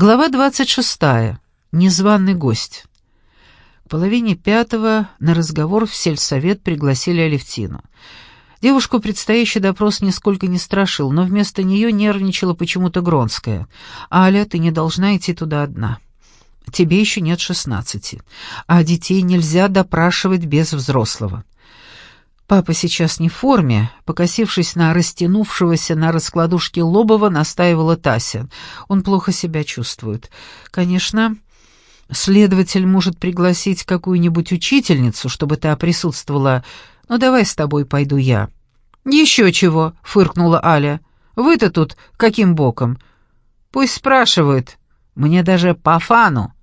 Глава 26. Незваный гость. К половине пятого на разговор в сельсовет пригласили Алевтину. Девушку предстоящий допрос нисколько не страшил, но вместо нее нервничала почему-то Гронская. «Аля, ты не должна идти туда одна. Тебе еще нет шестнадцати, а детей нельзя допрашивать без взрослого». Папа сейчас не в форме, покосившись на растянувшегося на раскладушке Лобова, настаивала Тася. Он плохо себя чувствует. Конечно, следователь может пригласить какую-нибудь учительницу, чтобы та присутствовала, но давай с тобой пойду я. «Еще чего», — фыркнула Аля. «Вы-то тут каким боком?» «Пусть спрашивают. Мне даже по фану».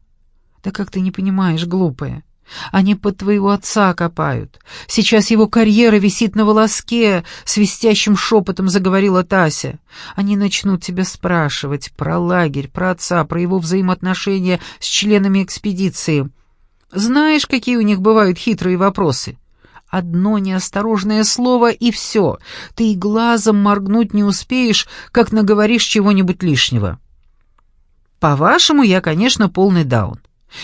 «Да как ты не понимаешь, глупая?» Они под твоего отца копают. Сейчас его карьера висит на волоске, свистящим шепотом заговорила Тася. Они начнут тебя спрашивать про лагерь, про отца, про его взаимоотношения с членами экспедиции. Знаешь, какие у них бывают хитрые вопросы? Одно неосторожное слово и все. Ты и глазом моргнуть не успеешь, как наговоришь чего-нибудь лишнего. По-вашему, я, конечно, полный даун.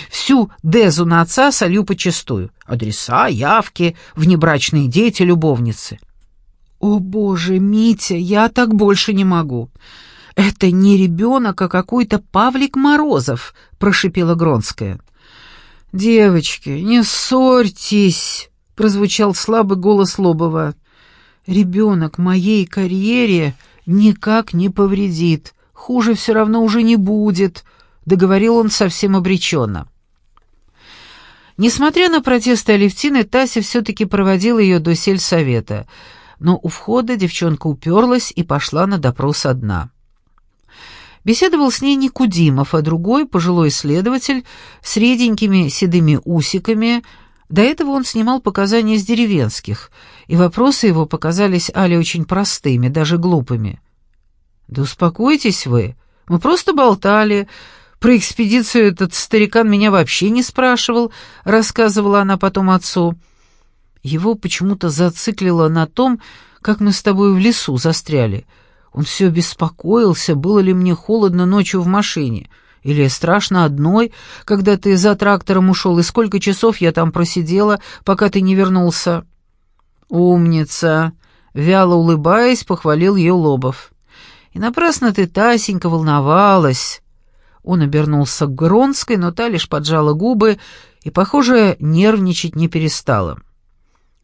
Всю Дезу на отца солю почистую. Адреса, явки, внебрачные дети, любовницы. О, боже, Митя, я так больше не могу. Это не ребенок, а какой-то Павлик Морозов, прошипела Гронская. Девочки, не ссорьтесь, прозвучал слабый голос Лобова. Ребенок моей карьере никак не повредит. Хуже все равно уже не будет, договорил он совсем обреченно. Несмотря на протесты Алевтины, Тася все-таки проводила ее до сельсовета, но у входа девчонка уперлась и пошла на допрос одна. Беседовал с ней не Кудимов, а другой, пожилой следователь, с реденькими седыми усиками. До этого он снимал показания с деревенских, и вопросы его показались Але очень простыми, даже глупыми. «Да успокойтесь вы, мы просто болтали», про экспедицию этот старикан меня вообще не спрашивал, рассказывала она потом отцу. Его почему-то зациклило на том, как мы с тобой в лесу застряли. Он все беспокоился, было ли мне холодно ночью в машине, или страшно одной, когда ты за трактором ушел, и сколько часов я там просидела, пока ты не вернулся. «Умница!» — вяло улыбаясь, похвалил ее Лобов. «И напрасно ты, Тасенька, волновалась. Он обернулся к Гронской, но та лишь поджала губы и, похоже, нервничать не перестала.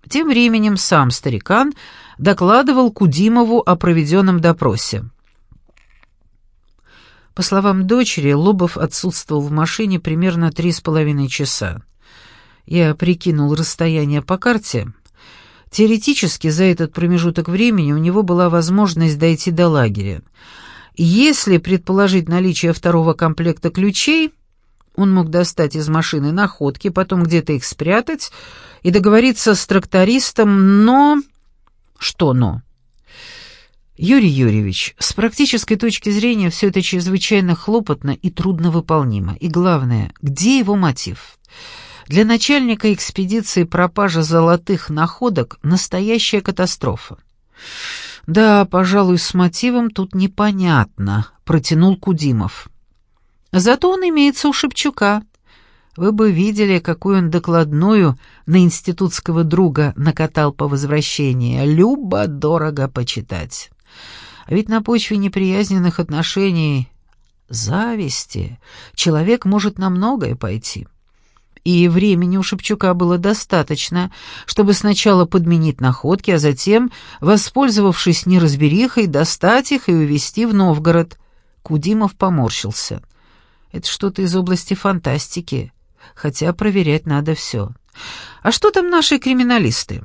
Тем временем сам старикан докладывал Кудимову о проведенном допросе. По словам дочери, Лобов отсутствовал в машине примерно три с половиной часа. Я прикинул расстояние по карте. Теоретически за этот промежуток времени у него была возможность дойти до лагеря, если предположить наличие второго комплекта ключей, он мог достать из машины находки, потом где-то их спрятать и договориться с трактористом, но... Что но? Юрий Юрьевич, с практической точки зрения все это чрезвычайно хлопотно и трудновыполнимо. И главное, где его мотив? Для начальника экспедиции пропажа золотых находок — настоящая катастрофа. «Да, пожалуй, с мотивом тут непонятно», — протянул Кудимов. «Зато он имеется у Шепчука. Вы бы видели, какую он докладную на институтского друга накатал по возвращении. Любо-дорого почитать. А ведь на почве неприязненных отношений, зависти, человек может на многое пойти» и времени у Шепчука было достаточно, чтобы сначала подменить находки, а затем, воспользовавшись неразберихой, достать их и увезти в Новгород. Кудимов поморщился. Это что-то из области фантастики, хотя проверять надо все. А что там наши криминалисты?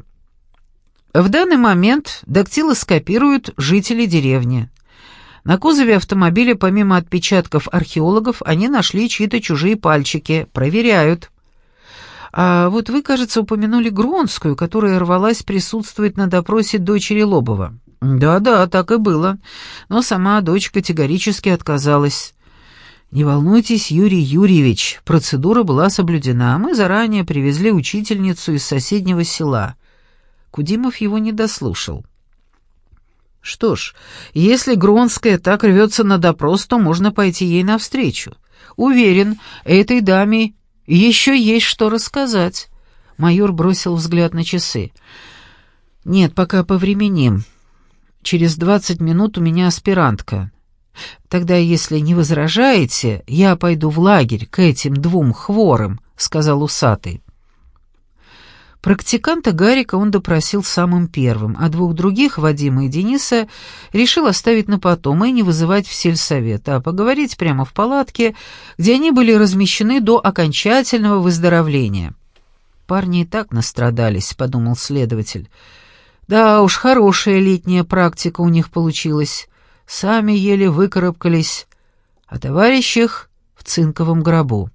В данный момент дактилоскопируют жители деревни. На кузове автомобиля, помимо отпечатков археологов, они нашли чьи-то чужие пальчики. Проверяют. А вот вы, кажется, упомянули Гронскую, которая рвалась присутствовать на допросе дочери Лобова. Да-да, так и было. Но сама дочь категорически отказалась. Не волнуйтесь, Юрий Юрьевич, процедура была соблюдена. Мы заранее привезли учительницу из соседнего села. Кудимов его не дослушал. Что ж, если Гронская так рвется на допрос, то можно пойти ей навстречу. Уверен, этой даме еще есть что рассказать. Майор бросил взгляд на часы. «Нет, пока повременим. Через двадцать минут у меня аспирантка. Тогда, если не возражаете, я пойду в лагерь к этим двум хворым», — сказал усатый. Практиканта Гарика он допросил самым первым, а двух других, Вадима и Дениса, решил оставить на потом и не вызывать в сельсовет, а поговорить прямо в палатке, где они были размещены до окончательного выздоровления. «Парни и так настрадались», — подумал следователь. «Да уж, хорошая летняя практика у них получилась. Сами еле выкарабкались, а товарищах в цинковом гробу».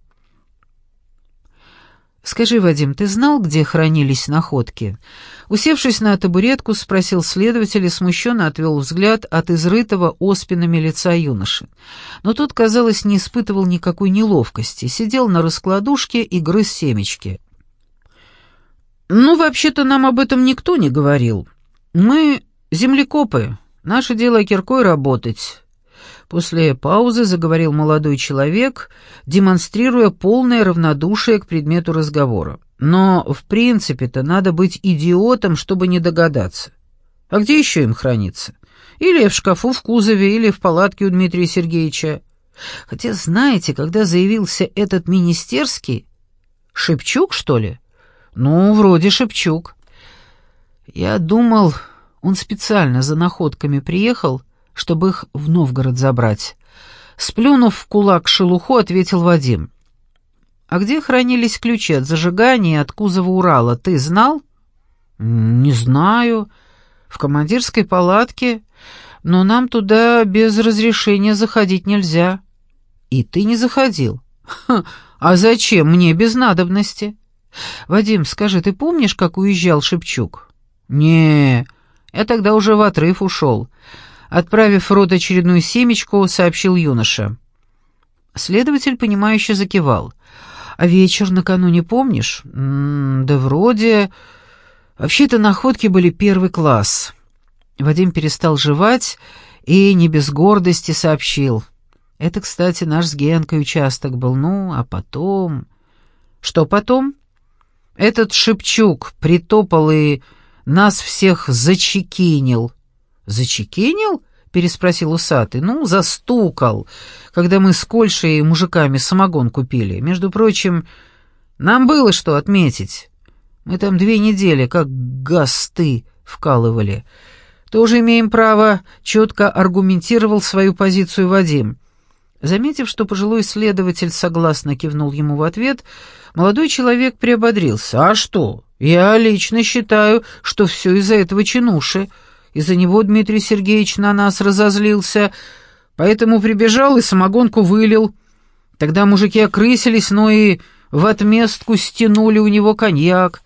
«Скажи, Вадим, ты знал, где хранились находки?» Усевшись на табуретку, спросил следователь и смущенно отвел взгляд от изрытого оспинами лица юноши. Но тот, казалось, не испытывал никакой неловкости, сидел на раскладушке и грыз семечки. «Ну, вообще-то нам об этом никто не говорил. Мы землекопы, наше дело киркой работать. После паузы заговорил молодой человек, демонстрируя полное равнодушие к предмету разговора. Но, в принципе-то, надо быть идиотом, чтобы не догадаться. А где еще им храниться? Или в шкафу в кузове, или в палатке у Дмитрия Сергеевича. Хотя, знаете, когда заявился этот министерский... Шепчук, что ли? Ну, вроде Шепчук. Я думал, он специально за находками приехал, чтобы их в Новгород забрать. Сплюнув в кулак шелуху, ответил Вадим. «А где хранились ключи от зажигания от кузова Урала, ты знал?» «Не знаю. В командирской палатке. Но нам туда без разрешения заходить нельзя». «И ты не заходил?» «А зачем мне без надобности?» «Вадим, скажи, ты помнишь, как уезжал Шепчук?» «Не, я тогда уже в отрыв ушел. Отправив в рот очередную семечку, сообщил юноша. Следователь, понимающе закивал. «А вечер накануне помнишь?» М -м, «Да вроде...» «Вообще-то находки были первый класс». Вадим перестал жевать и не без гордости сообщил. «Это, кстати, наш с Генкой участок был. Ну, а потом...» «Что потом?» «Этот Шепчук притопал и нас всех зачекинил». «Зачекинил?» — переспросил усатый. «Ну, застукал, когда мы с Кольшей и мужиками самогон купили. Между прочим, нам было что отметить. Мы там две недели как гасты вкалывали. Тоже имеем право», — четко аргументировал свою позицию Вадим. Заметив, что пожилой следователь согласно кивнул ему в ответ, молодой человек приободрился. «А что? Я лично считаю, что все из-за этого чинуши». Из-за него Дмитрий Сергеевич на нас разозлился, поэтому прибежал и самогонку вылил. Тогда мужики окрысились, но и в отместку стянули у него коньяк.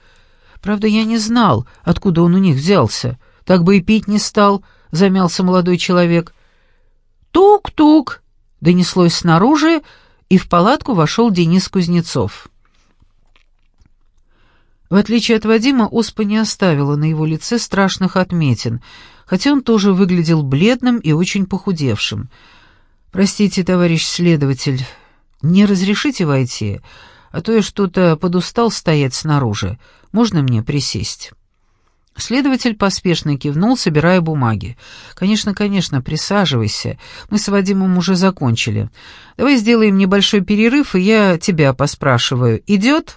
Правда, я не знал, откуда он у них взялся. Так бы и пить не стал, — замялся молодой человек. «Тук-тук!» — донеслось снаружи, и в палатку вошел Денис Кузнецов. В отличие от Вадима, оспа не оставила на его лице страшных отметин, хотя он тоже выглядел бледным и очень похудевшим. «Простите, товарищ следователь, не разрешите войти, а то я что-то подустал стоять снаружи. Можно мне присесть?» Следователь поспешно кивнул, собирая бумаги. «Конечно, конечно, присаживайся. Мы с Вадимом уже закончили. Давай сделаем небольшой перерыв, и я тебя поспрашиваю. Идет?»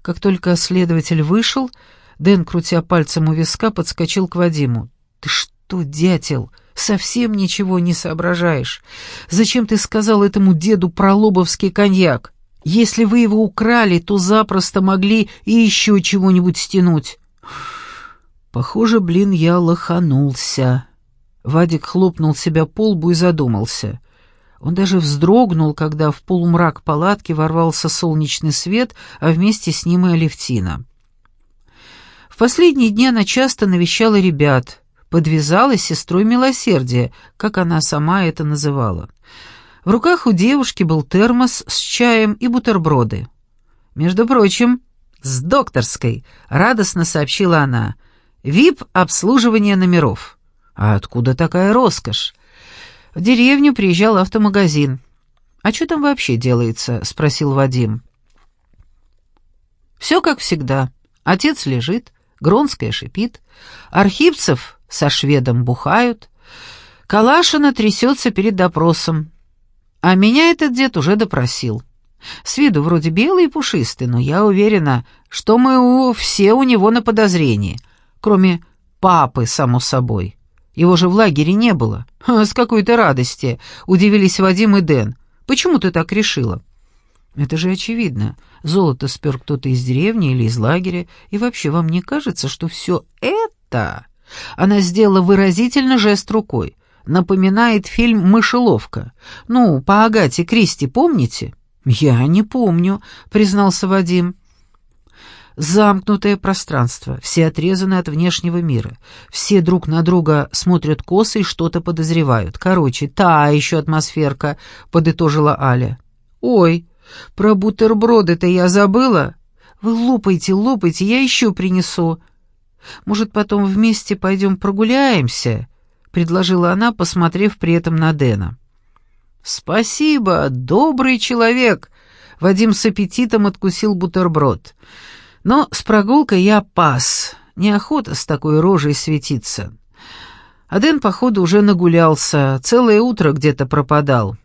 Как только следователь вышел, Дэн, крутя пальцем у виска, подскочил к Вадиму. «Ты что, дятел, совсем ничего не соображаешь? Зачем ты сказал этому деду про лобовский коньяк? Если вы его украли, то запросто могли и еще чего-нибудь стянуть». «Похоже, блин, я лоханулся». Вадик хлопнул себя по лбу и задумался. Он даже вздрогнул, когда в полумрак палатки ворвался солнечный свет, а вместе с ним и Алевтина. Последние дни она часто навещала ребят, подвязалась сестрой милосердия, как она сама это называла. В руках у девушки был термос с чаем и бутерброды. «Между прочим, с докторской», — радостно сообщила она, — «вип-обслуживание номеров». «А откуда такая роскошь?» «В деревню приезжал автомагазин». «А что там вообще делается?» — спросил Вадим. «Все как всегда. Отец лежит, Гронская шипит, Архипцев со шведом бухают, Калашина трясется перед допросом. А меня этот дед уже допросил. С виду вроде белый и пушистый, но я уверена, что мы у, все у него на подозрении, кроме папы, само собой. Его же в лагере не было. С какой-то радости, удивились Вадим и Дэн. Почему ты так решила? Это же очевидно. Золото спер кто-то из деревни или из лагеря. И вообще, вам не кажется, что все это... Она сделала выразительно жест рукой. Напоминает фильм «Мышеловка». Ну, по Агате Кристи, помните? «Я не помню», — признался Вадим. Замкнутое пространство, все отрезаны от внешнего мира. Все друг на друга смотрят косо и что-то подозревают. Короче, та еще атмосферка, подытожила Аля. Ой, про бутерброды-то я забыла. Вы лопайте, лопайте, я еще принесу. Может, потом вместе пойдем прогуляемся? предложила она, посмотрев при этом на Дэна. «Спасибо, добрый человек!» Вадим с аппетитом откусил бутерброд. Но с прогулкой я пас. Неохота с такой рожей светиться. А Дэн, походу, уже нагулялся, целое утро где-то пропадал.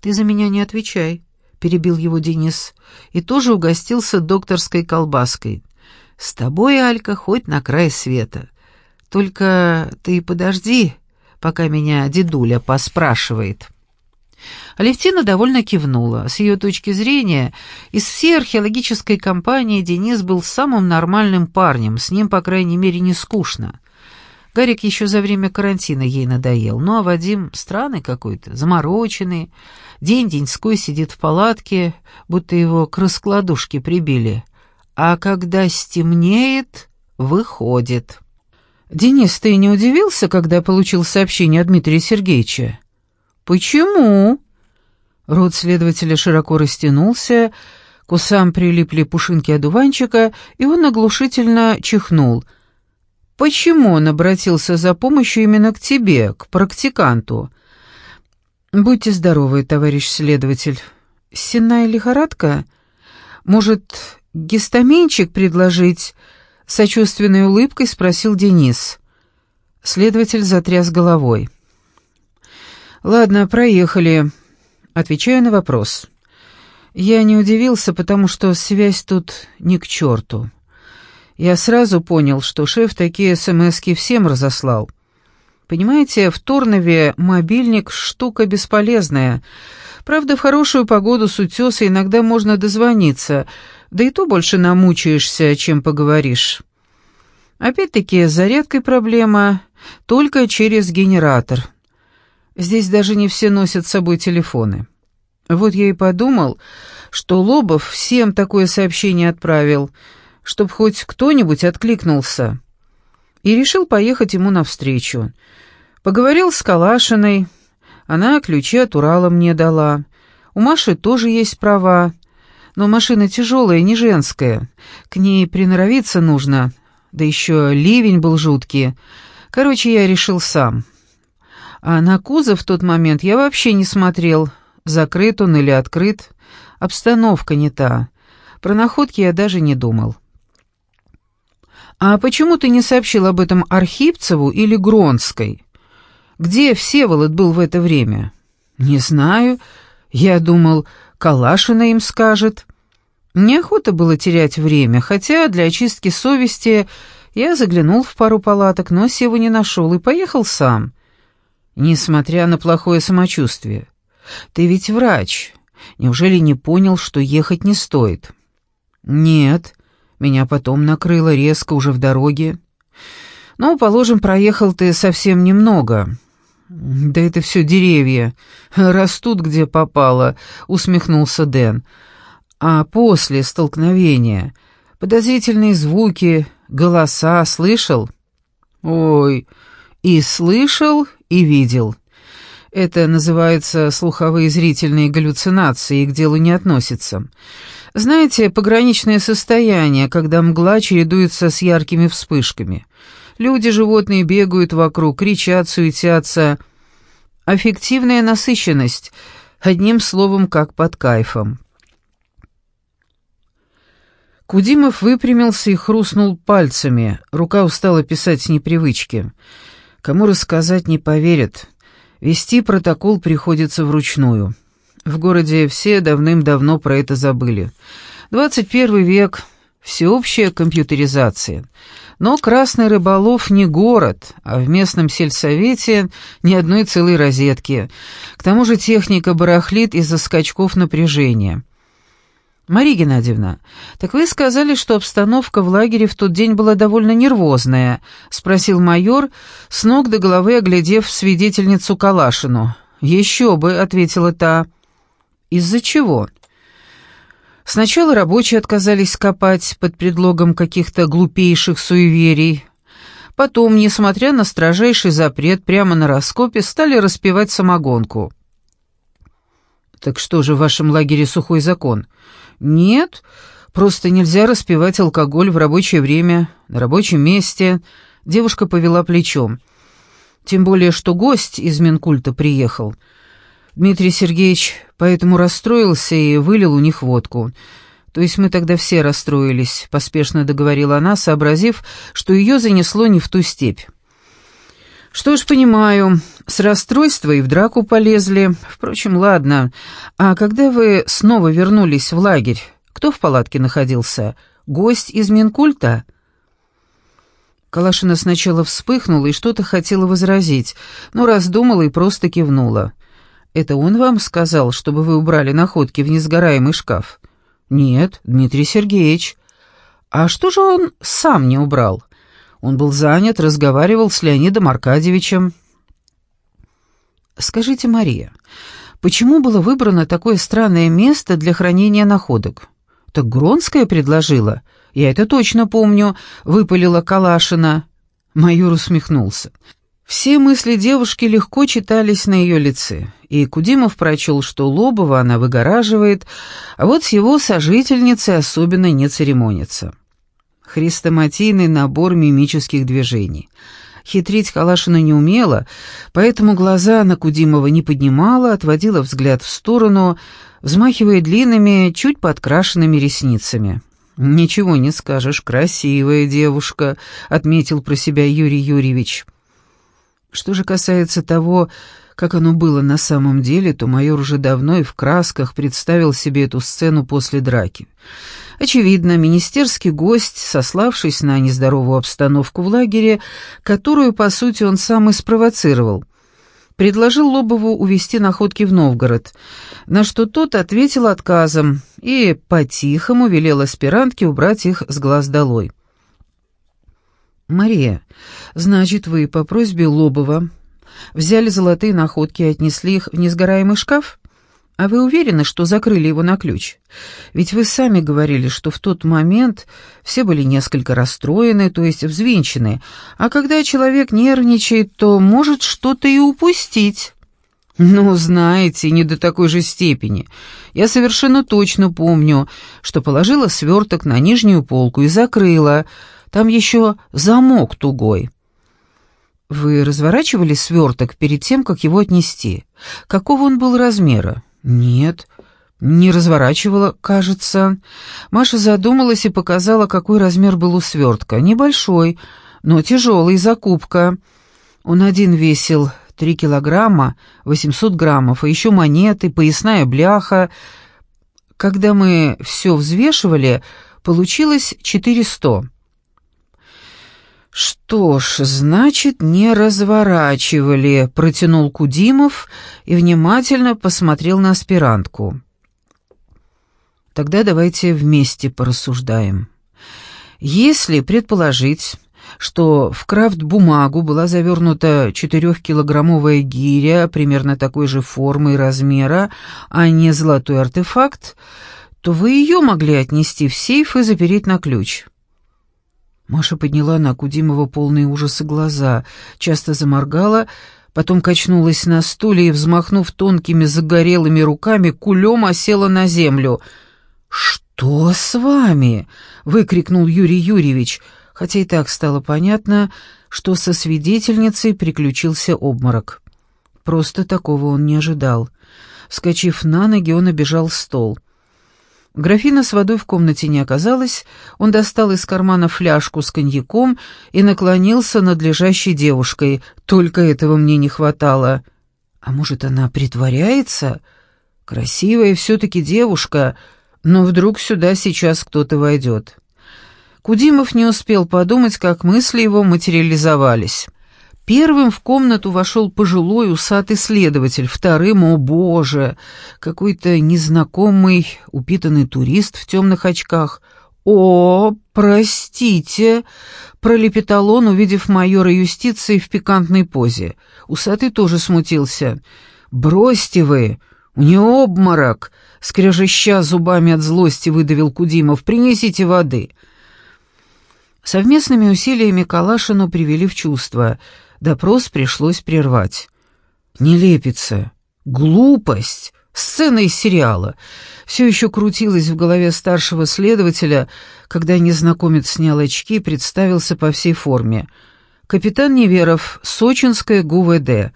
«Ты за меня не отвечай», — перебил его Денис, и тоже угостился докторской колбаской. «С тобой, Алька, хоть на край света. Только ты подожди, пока меня дедуля поспрашивает». Алевтина довольно кивнула. С ее точки зрения, из всей археологической компании Денис был самым нормальным парнем, с ним, по крайней мере, не скучно. Гарик еще за время карантина ей надоел, ну а Вадим странный какой-то, замороченный, день-деньской сидит в палатке, будто его к раскладушке прибили, а когда стемнеет, выходит. «Денис, ты не удивился, когда получил сообщение от Дмитрия Сергеевича?» «Почему?» Рот следователя широко растянулся, к усам прилипли пушинки одуванчика, и он оглушительно чихнул. «Почему он обратился за помощью именно к тебе, к практиканту?» «Будьте здоровы, товарищ следователь. Сенная лихорадка? Может, гистаминчик предложить?» Сочувственной улыбкой спросил Денис. Следователь затряс головой. «Ладно, проехали. Отвечаю на вопрос. Я не удивился, потому что связь тут не к черту. Я сразу понял, что шеф такие смски всем разослал. Понимаете, в Торнове мобильник — штука бесполезная. Правда, в хорошую погоду с утеса иногда можно дозвониться, да и то больше намучаешься, чем поговоришь. Опять-таки, с зарядкой проблема только через генератор — Здесь даже не все носят с собой телефоны. Вот я и подумал, что Лобов всем такое сообщение отправил, чтобы хоть кто-нибудь откликнулся. И решил поехать ему навстречу. Поговорил с Калашиной, она ключи от Урала мне дала. У Маши тоже есть права, но машина тяжелая, не женская. К ней приноровиться нужно, да еще ливень был жуткий. Короче, я решил сам». А на кузов в тот момент я вообще не смотрел, закрыт он или открыт. Обстановка не та. Про находки я даже не думал. «А почему ты не сообщил об этом Архипцеву или Гронской? Где Всеволод был в это время?» «Не знаю. Я думал, Калашина им скажет». Неохота было терять время, хотя для очистки совести я заглянул в пару палаток, но Севу не нашел и поехал сам несмотря на плохое самочувствие. Ты ведь врач. Неужели не понял, что ехать не стоит? Нет, меня потом накрыло резко уже в дороге. Ну, положим, проехал ты совсем немного. Да это все деревья. Растут, где попало, усмехнулся Дэн. А после столкновения подозрительные звуки, голоса слышал? Ой, и слышал, и видел. Это называется слуховые зрительные галлюцинации к делу не относится. Знаете, пограничное состояние, когда мгла чередуется с яркими вспышками. Люди, животные бегают вокруг, кричат, суетятся. Аффективная насыщенность, одним словом, как под кайфом. Кудимов выпрямился и хрустнул пальцами. Рука устала писать с непривычки. Кому рассказать не поверят. Вести протокол приходится вручную. В городе все давным-давно про это забыли. 21 век, всеобщая компьютеризация. Но Красный Рыболов не город, а в местном сельсовете ни одной целой розетки. К тому же техника барахлит из-за скачков напряжения. «Мария Геннадьевна, так вы сказали, что обстановка в лагере в тот день была довольно нервозная», — спросил майор, с ног до головы оглядев свидетельницу Калашину. «Еще бы», — ответила та. «Из-за чего?» Сначала рабочие отказались копать под предлогом каких-то глупейших суеверий. Потом, несмотря на строжайший запрет, прямо на раскопе стали распивать самогонку. «Так что же в вашем лагере сухой закон?» «Нет, просто нельзя распивать алкоголь в рабочее время, на рабочем месте». Девушка повела плечом. «Тем более, что гость из Минкульта приехал». Дмитрий Сергеевич поэтому расстроился и вылил у них водку. То есть мы тогда все расстроились, поспешно договорила она, сообразив, что ее занесло не в ту степь. Что ж, понимаю, с расстройства и в драку полезли. Впрочем, ладно. А когда вы снова вернулись в лагерь, кто в палатке находился? Гость из Минкульта? Калашина сначала вспыхнула и что-то хотела возразить, но раздумала и просто кивнула. «Это он вам сказал, чтобы вы убрали находки в несгораемый шкаф?» «Нет, Дмитрий Сергеевич». «А что же он сам не убрал?» Он был занят, разговаривал с Леонидом Аркадьевичем. «Скажите, Мария, почему было выбрано такое странное место для хранения находок?» «Так Гронская предложила. Я это точно помню», — выпалила Калашина. Майор усмехнулся. Все мысли девушки легко читались на ее лице, и Кудимов прочел, что Лобова она выгораживает, а вот с его сожительницей особенно не церемонится хрестоматийный набор мимических движений. Хитрить Калашина не умела, поэтому глаза на Кудимова не поднимала, отводила взгляд в сторону, взмахивая длинными, чуть подкрашенными ресницами. «Ничего не скажешь, красивая девушка», — отметил про себя Юрий Юрьевич. Что же касается того, как оно было на самом деле, то майор уже давно и в красках представил себе эту сцену после драки. Очевидно, министерский гость, сославшись на нездоровую обстановку в лагере, которую, по сути, он сам и спровоцировал, предложил Лобову увезти находки в Новгород, на что тот ответил отказом и по-тихому велел аспирантке убрать их с глаз долой. «Мария, значит, вы по просьбе Лобова взяли золотые находки и отнесли их в несгораемый шкаф?» «А вы уверены, что закрыли его на ключ? Ведь вы сами говорили, что в тот момент все были несколько расстроены, то есть взвинчены, а когда человек нервничает, то может что-то и упустить». «Ну, знаете, не до такой же степени. Я совершенно точно помню, что положила сверток на нижнюю полку и закрыла. Там еще замок тугой». «Вы разворачивали сверток перед тем, как его отнести? Какого он был размера?» «Нет, не разворачивала, кажется». Маша задумалась и показала, какой размер был у свертка. Небольшой, но тяжелый, закупка. Он один весил три килограмма, восемьсот граммов, а еще монеты, поясная бляха. Когда мы все взвешивали, получилось четыреста. «Что ж, значит, не разворачивали», — протянул Кудимов и внимательно посмотрел на аспирантку. «Тогда давайте вместе порассуждаем. Если предположить, что в крафт-бумагу была завернута четырехкилограммовая гиря примерно такой же формы и размера, а не золотой артефакт, то вы ее могли отнести в сейф и запереть на ключ». Маша подняла на Кудимова полные ужаса глаза, часто заморгала, потом качнулась на стуле и, взмахнув тонкими загорелыми руками, кулем осела на землю. «Что с вами?» — выкрикнул Юрий Юрьевич. хотя и так стало понятно, что со свидетельницей приключился обморок. Просто такого он не ожидал. Вскочив на ноги, он обежал стол. Графина с водой в комнате не оказалось, он достал из кармана фляжку с коньяком и наклонился над лежащей девушкой. Только этого мне не хватало. А может, она притворяется? Красивая все-таки девушка, но вдруг сюда сейчас кто-то войдет. Кудимов не успел подумать, как мысли его материализовались. Первым в комнату вошел пожилой усатый следователь, вторым, о боже, какой-то незнакомый упитанный турист в темных очках. «О, простите!» — пролепетал он, увидев майора юстиции в пикантной позе. Усатый тоже смутился. «Бросьте вы! У нее обморок!» — скрежеща зубами от злости выдавил Кудимов. «Принесите воды!» Совместными усилиями Калашину привели в чувство — Допрос пришлось прервать. Нелепица, глупость, сцена из сериала. Все еще крутилось в голове старшего следователя, когда незнакомец снял очки и представился по всей форме. Капитан Неверов, Сочинская ГУВД.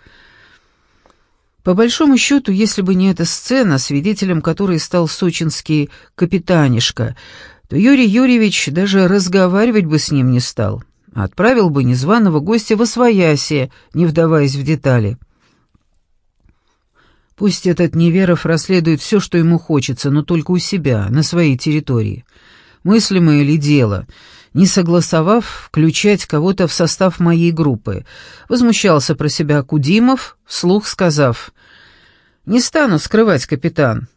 По большому счету, если бы не эта сцена, свидетелем которой стал сочинский капитанишка, то Юрий Юрьевич даже разговаривать бы с ним не стал. Отправил бы незваного гостя в Освоясье, не вдаваясь в детали. Пусть этот Неверов расследует все, что ему хочется, но только у себя, на своей территории. Мыслимое ли дело, не согласовав, включать кого-то в состав моей группы? Возмущался про себя Кудимов, вслух сказав, «Не стану скрывать, капитан.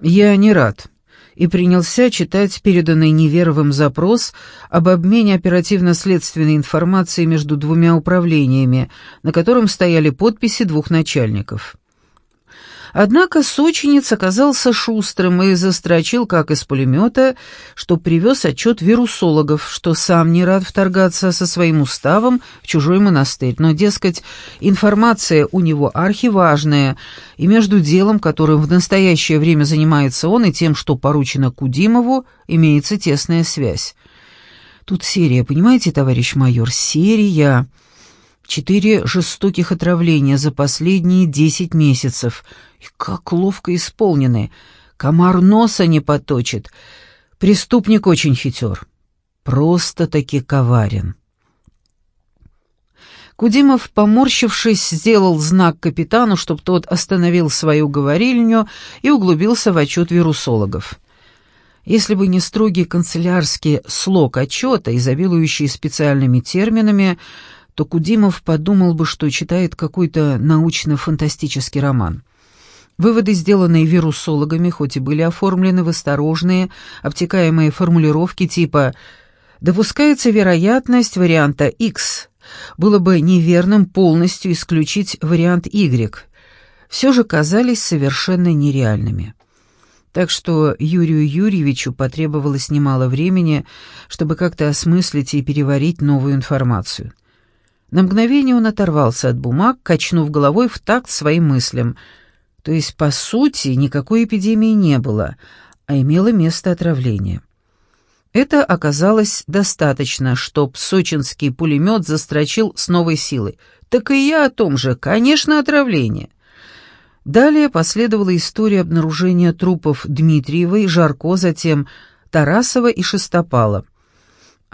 Я не рад» и принялся читать переданный Неверовым запрос об обмене оперативно-следственной информацией между двумя управлениями, на котором стояли подписи двух начальников. Однако сочинец оказался шустрым и застрочил, как из пулемета, что привез отчет вирусологов, что сам не рад вторгаться со своим уставом в чужой монастырь, но, дескать, информация у него архиважная, и между делом, которым в настоящее время занимается он, и тем, что поручено Кудимову, имеется тесная связь. Тут серия, понимаете, товарищ майор, серия... Четыре жестоких отравления за последние десять месяцев. И как ловко исполнены. Комар носа не поточит. Преступник очень хитер. Просто-таки коварен. Кудимов, поморщившись, сделал знак капитану, чтобы тот остановил свою говорильню и углубился в отчет вирусологов. Если бы не строгий канцелярский слог отчета, изобилующий специальными терминами, то Кудимов подумал бы, что читает какой-то научно-фантастический роман. Выводы, сделанные вирусологами, хоть и были оформлены в осторожные, обтекаемые формулировки типа «допускается вероятность варианта X», было бы неверным полностью исключить вариант Y, все же казались совершенно нереальными. Так что Юрию Юрьевичу потребовалось немало времени, чтобы как-то осмыслить и переварить новую информацию. На мгновение он оторвался от бумаг, качнув головой в такт своим мыслям. То есть, по сути, никакой эпидемии не было, а имело место отравление. Это оказалось достаточно, чтоб сочинский пулемет застрочил с новой силой. Так и я о том же, конечно, отравление. Далее последовала история обнаружения трупов Дмитриевой, Жарко, затем Тарасова и Шестопала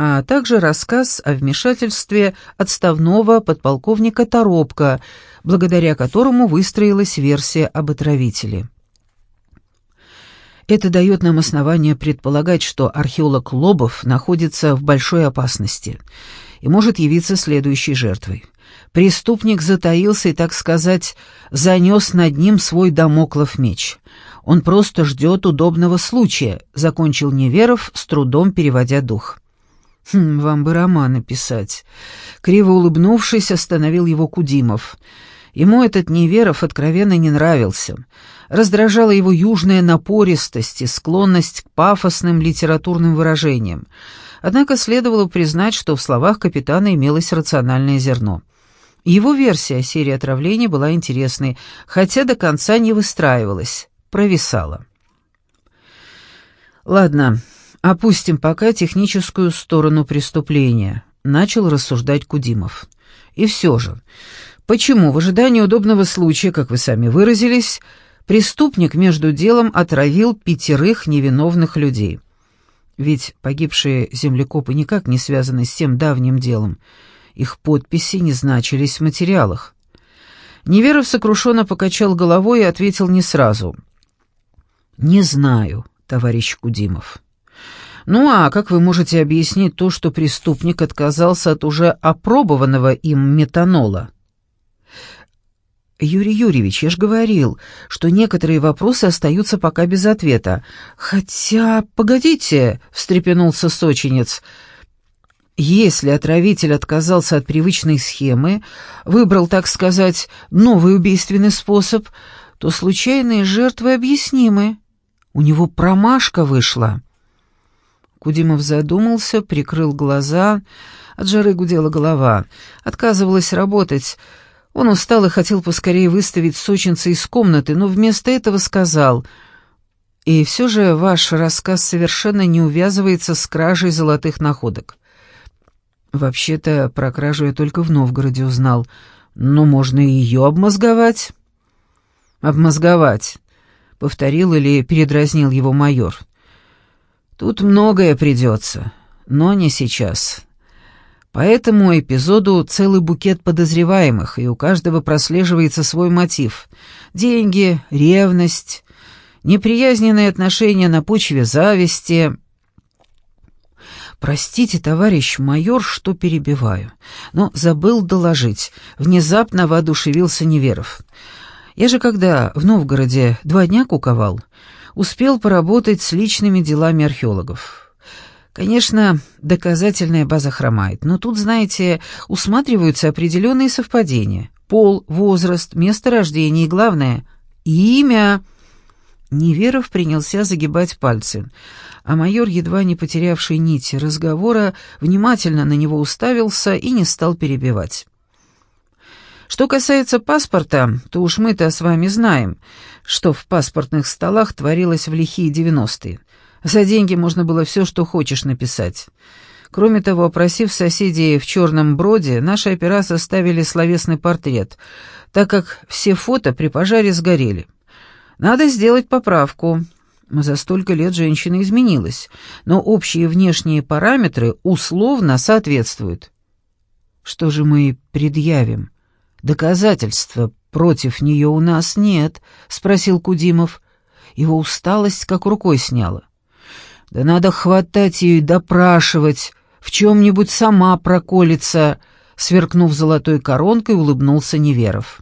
а также рассказ о вмешательстве отставного подполковника Торопко, благодаря которому выстроилась версия об отравителе. Это дает нам основание предполагать, что археолог Лобов находится в большой опасности и может явиться следующей жертвой. Преступник затаился и, так сказать, занес над ним свой домоклов меч. Он просто ждет удобного случая, закончил Неверов, с трудом переводя дух. «Хм, вам бы романы писать». Криво улыбнувшись, остановил его Кудимов. Ему этот Неверов откровенно не нравился. Раздражала его южная напористость и склонность к пафосным литературным выражениям. Однако следовало признать, что в словах капитана имелось рациональное зерно. Его версия серии отравлений была интересной, хотя до конца не выстраивалась, провисала. «Ладно, Опустим пока техническую сторону преступления, начал рассуждать Кудимов. И все же, почему в ожидании удобного случая, как вы сами выразились, преступник между делом отравил пятерых невиновных людей? Ведь погибшие землекопы никак не связаны с тем давним делом. Их подписи не значились в материалах. Неверов сокрушенно покачал головой и ответил не сразу. «Не знаю, товарищ Кудимов». «Ну а как вы можете объяснить то, что преступник отказался от уже опробованного им метанола?» «Юрий Юрьевич, я же говорил, что некоторые вопросы остаются пока без ответа. Хотя, погодите», — встрепенулся сочинец, — «если отравитель отказался от привычной схемы, выбрал, так сказать, новый убийственный способ, то случайные жертвы объяснимы. У него промашка вышла». Кудимов задумался, прикрыл глаза. От жары гудела голова. Отказывалась работать. Он устал и хотел поскорее выставить сочинца из комнаты, но вместо этого сказал... «И все же ваш рассказ совершенно не увязывается с кражей золотых находок». «Вообще-то про кражу я только в Новгороде узнал, но можно и ее обмозговать». «Обмозговать», — повторил или передразнил его майор. Тут многое придется, но не сейчас. По этому эпизоду целый букет подозреваемых, и у каждого прослеживается свой мотив. Деньги, ревность, неприязненные отношения на почве зависти. Простите, товарищ майор, что перебиваю, но забыл доложить. Внезапно воодушевился Неверов. Я же когда в Новгороде два дня куковал, успел поработать с личными делами археологов. Конечно, доказательная база хромает, но тут, знаете, усматриваются определенные совпадения. Пол, возраст, место рождения и, главное, имя. Неверов принялся загибать пальцы, а майор, едва не потерявший нить разговора, внимательно на него уставился и не стал перебивать. Что касается паспорта, то уж мы-то с вами знаем, что в паспортных столах творилось в лихие девяностые. За деньги можно было все, что хочешь написать. Кроме того, опросив соседей в Черном Броде, наши опера составили словесный портрет, так как все фото при пожаре сгорели. Надо сделать поправку. За столько лет женщина изменилась, но общие внешние параметры условно соответствуют. Что же мы предъявим? Доказательства против нее у нас нет, спросил Кудимов. Его усталость как рукой сняла. Да надо хватать ее и допрашивать, в чем-нибудь сама проколется, сверкнув золотой коронкой, улыбнулся Неверов.